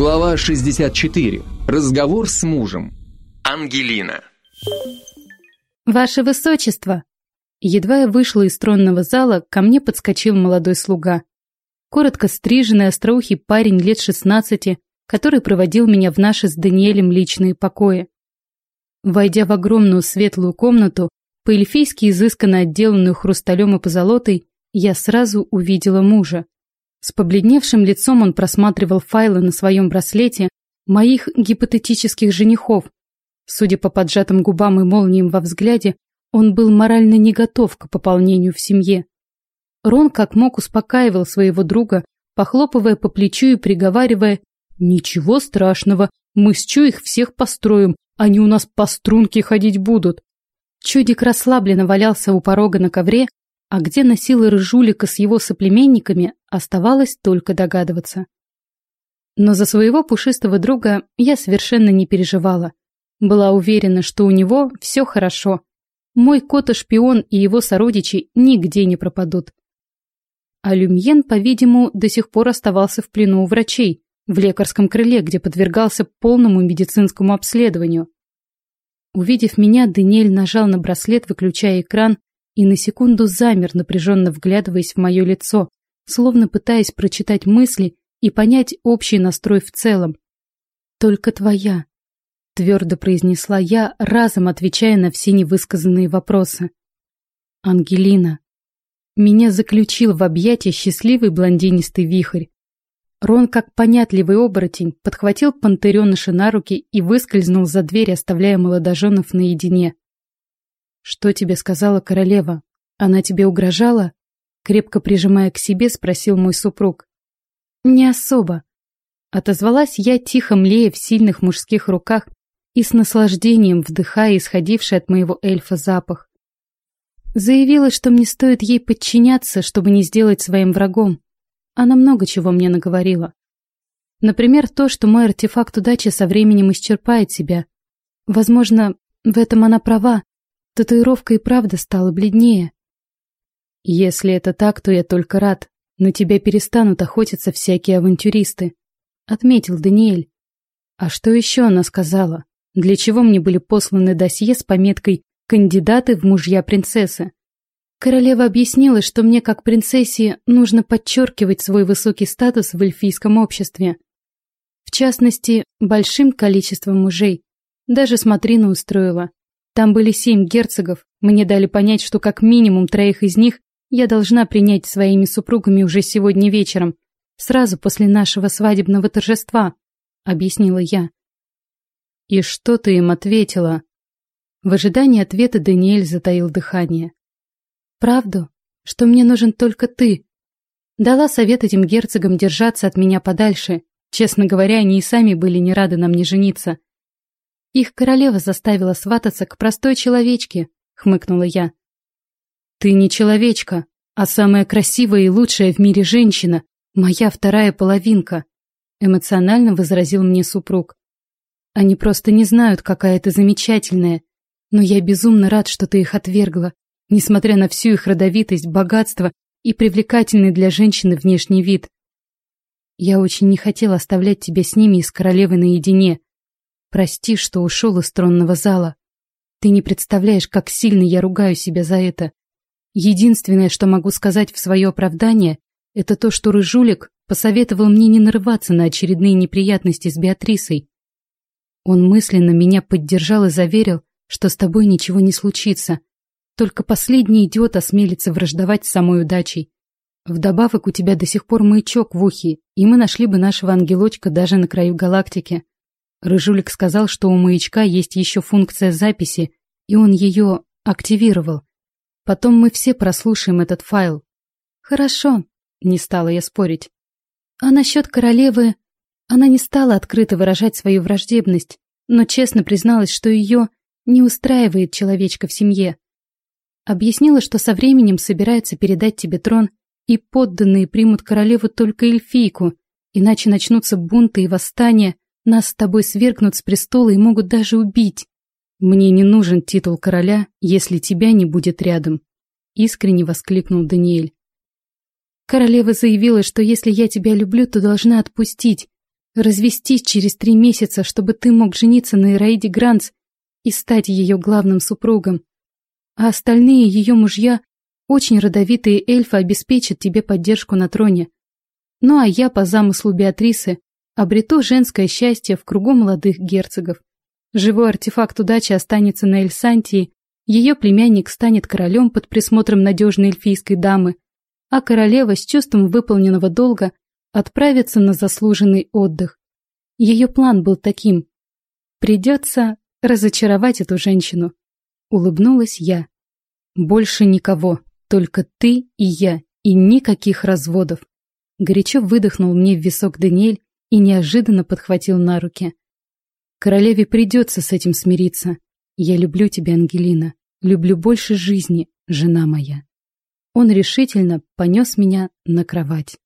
Глава 64. Разговор с мужем. Ангелина. Ваше высочество. Едва я вышла из тронного зала, ко мне подскочил молодой слуга. Коротко стриженный остроухий парень лет шестнадцати, который проводил меня в наши с Даниэлем личные покои. Войдя в огромную светлую комнату, по-эльфийски изысканно отделанную хрусталем и позолотой, я сразу увидела мужа. С побледневшим лицом он просматривал файлы на своем браслете моих гипотетических женихов. Судя по поджатым губам и молниям во взгляде, он был морально не готов к пополнению в семье. Рон как мог успокаивал своего друга, похлопывая по плечу и приговаривая «Ничего страшного, мы с Чу их всех построим, они у нас по струнке ходить будут». Чудик расслабленно валялся у порога на ковре, а где носила рыжулика с его соплеменниками, оставалось только догадываться. Но за своего пушистого друга я совершенно не переживала. Была уверена, что у него все хорошо. Мой кот-шпион и его сородичи нигде не пропадут. А Люмьен, по-видимому, до сих пор оставался в плену у врачей, в лекарском крыле, где подвергался полному медицинскому обследованию. Увидев меня, Даниэль нажал на браслет, выключая экран, и на секунду замер, напряженно вглядываясь в мое лицо, словно пытаясь прочитать мысли и понять общий настрой в целом. «Только твоя», — твердо произнесла я, разом отвечая на все невысказанные вопросы. «Ангелина». Меня заключил в объятия счастливый блондинистый вихрь. Рон, как понятливый оборотень, подхватил пантереныша на руки и выскользнул за дверь, оставляя молодоженов наедине. «Что тебе сказала королева? Она тебе угрожала?» Крепко прижимая к себе, спросил мой супруг. «Не особо». Отозвалась я, тихо млея в сильных мужских руках и с наслаждением вдыхая исходивший от моего эльфа запах. Заявила, что мне стоит ей подчиняться, чтобы не сделать своим врагом. Она много чего мне наговорила. Например, то, что мой артефакт удачи со временем исчерпает себя. Возможно, в этом она права, Татуировка и правда стала бледнее. Если это так, то я только рад. На тебя перестанут охотиться всякие авантюристы, отметил Даниэль. А что еще она сказала? Для чего мне были посланы досье с пометкой «Кандидаты в мужья принцессы»? Королева объяснила, что мне, как принцессе, нужно подчеркивать свой высокий статус в эльфийском обществе. В частности, большим количеством мужей. Даже смотрину устроила. Там были семь герцогов, мне дали понять, что как минимум троих из них я должна принять своими супругами уже сегодня вечером, сразу после нашего свадебного торжества, объяснила я. И что ты им ответила? В ожидании ответа Даниэль затаил дыхание. Правду, что мне нужен только ты. Дала совет этим герцогам держаться от меня подальше. Честно говоря, они и сами были не рады на мне жениться. Их королева заставила свататься к простой человечке, хмыкнула я. Ты не человечка, а самая красивая и лучшая в мире женщина, моя вторая половинка, эмоционально возразил мне супруг. Они просто не знают, какая ты замечательная, но я безумно рад, что ты их отвергла, несмотря на всю их родовитость, богатство и привлекательный для женщины внешний вид. Я очень не хотел оставлять тебя с ними и с королевой наедине, Прости, что ушел из тронного зала. Ты не представляешь, как сильно я ругаю себя за это. Единственное, что могу сказать в свое оправдание, это то, что Рыжулик посоветовал мне не нарываться на очередные неприятности с Беатрисой. Он мысленно меня поддержал и заверил, что с тобой ничего не случится. Только последний идиот осмелится враждовать с самой удачей. Вдобавок у тебя до сих пор маячок в ухе, и мы нашли бы нашего ангелочка даже на краю галактики. Рыжулик сказал, что у маячка есть еще функция записи, и он ее активировал. Потом мы все прослушаем этот файл. Хорошо, не стала я спорить. А насчет королевы... Она не стала открыто выражать свою враждебность, но честно призналась, что ее не устраивает человечка в семье. Объяснила, что со временем собирается передать тебе трон, и подданные примут королеву только эльфийку, иначе начнутся бунты и восстания, нас с тобой свергнут с престола и могут даже убить. Мне не нужен титул короля, если тебя не будет рядом, искренне воскликнул Даниэль. Королева заявила, что если я тебя люблю, то должна отпустить. Развестись через три месяца, чтобы ты мог жениться на Ираиде Гранц и стать ее главным супругом. А остальные ее мужья, очень родовитые эльфы, обеспечат тебе поддержку на троне. Ну а я, по замыслу Беатрисы, обрету женское счастье в кругу молодых герцогов. Живой артефакт удачи останется на Эльсантии, ее племянник станет королем под присмотром надежной эльфийской дамы, а королева с чувством выполненного долга отправится на заслуженный отдых. Ее план был таким. Придется разочаровать эту женщину. Улыбнулась я. Больше никого, только ты и я, и никаких разводов. Горячо выдохнул мне в висок Даниэль и неожиданно подхватил на руки. Королеве придется с этим смириться. Я люблю тебя, Ангелина. Люблю больше жизни, жена моя. Он решительно понес меня на кровать.